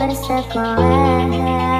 bersekolah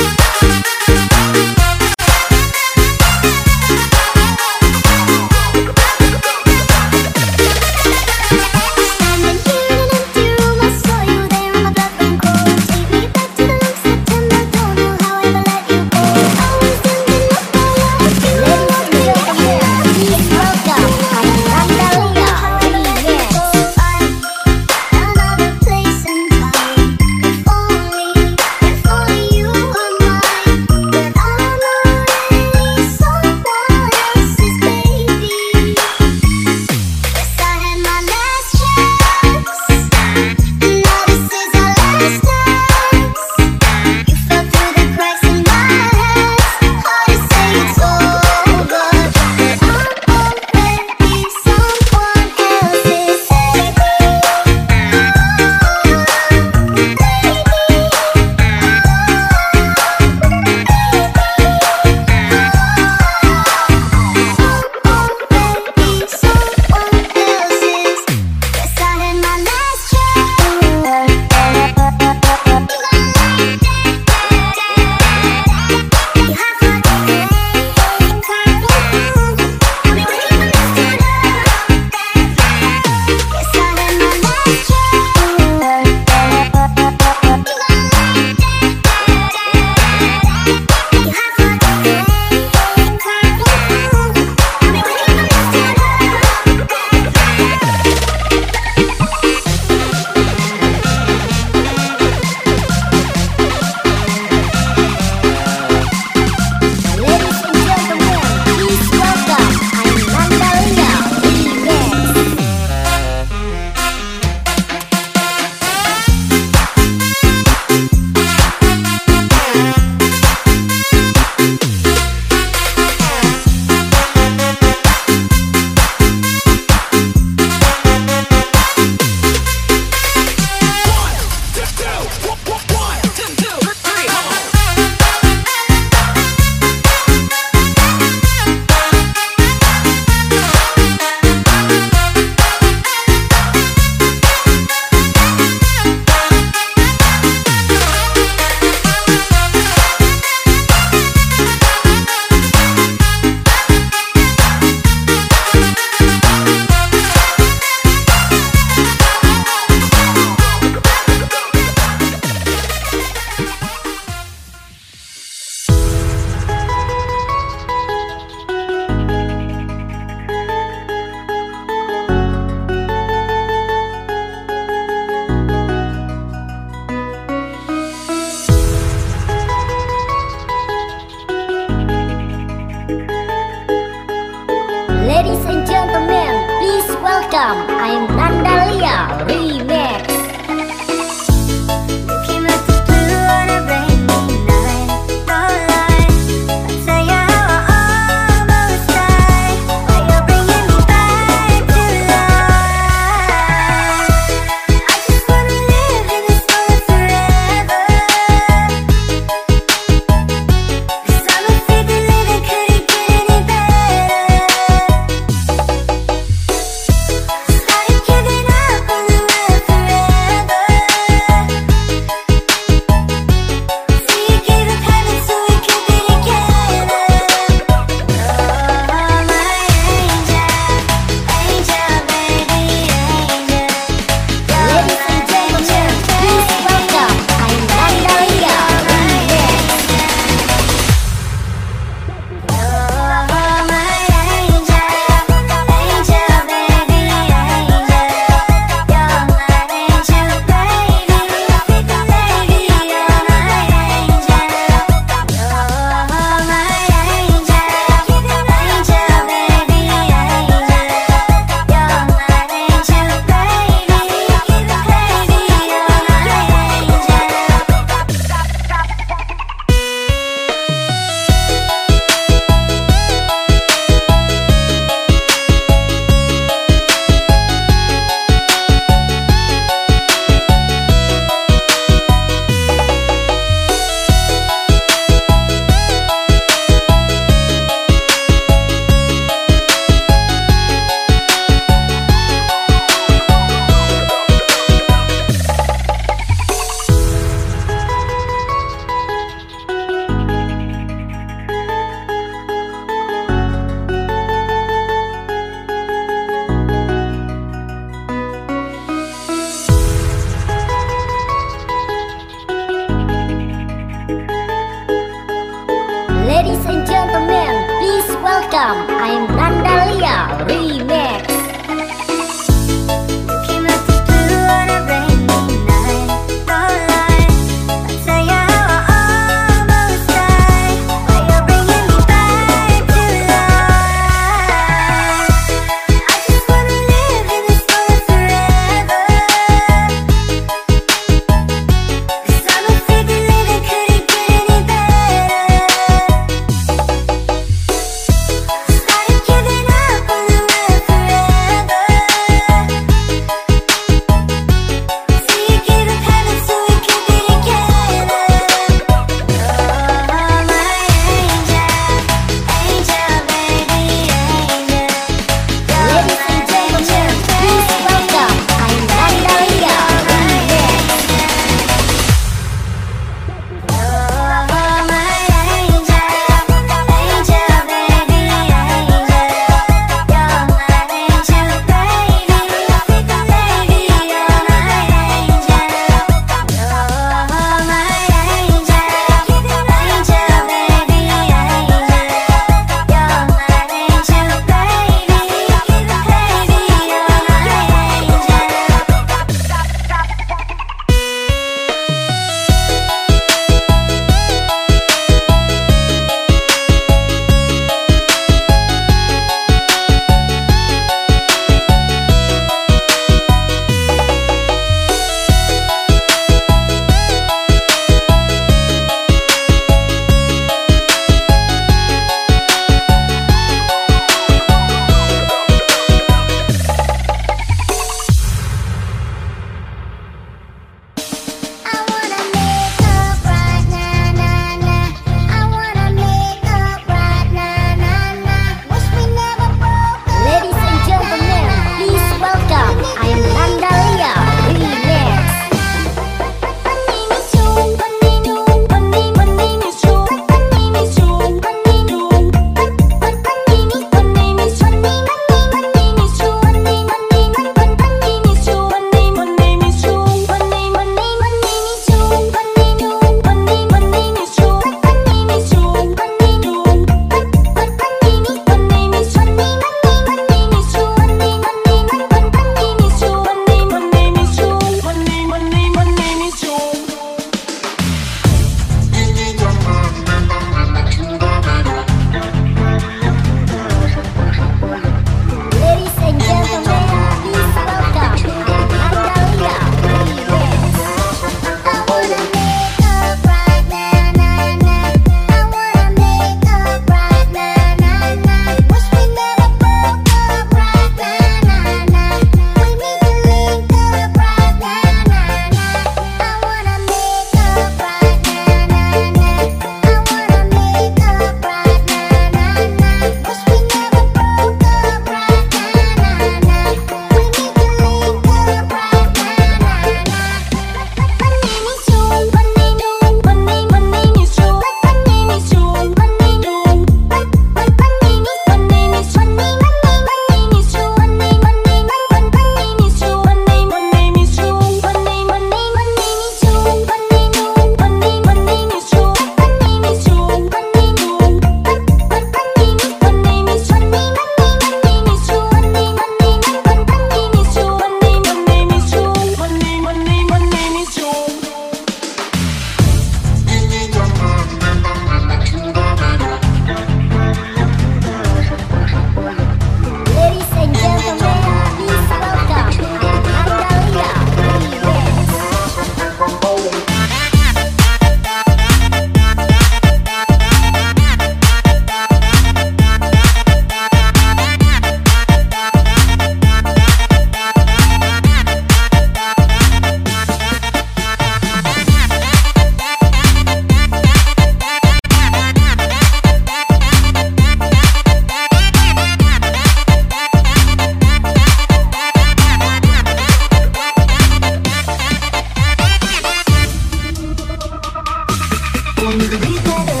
Con mi grito de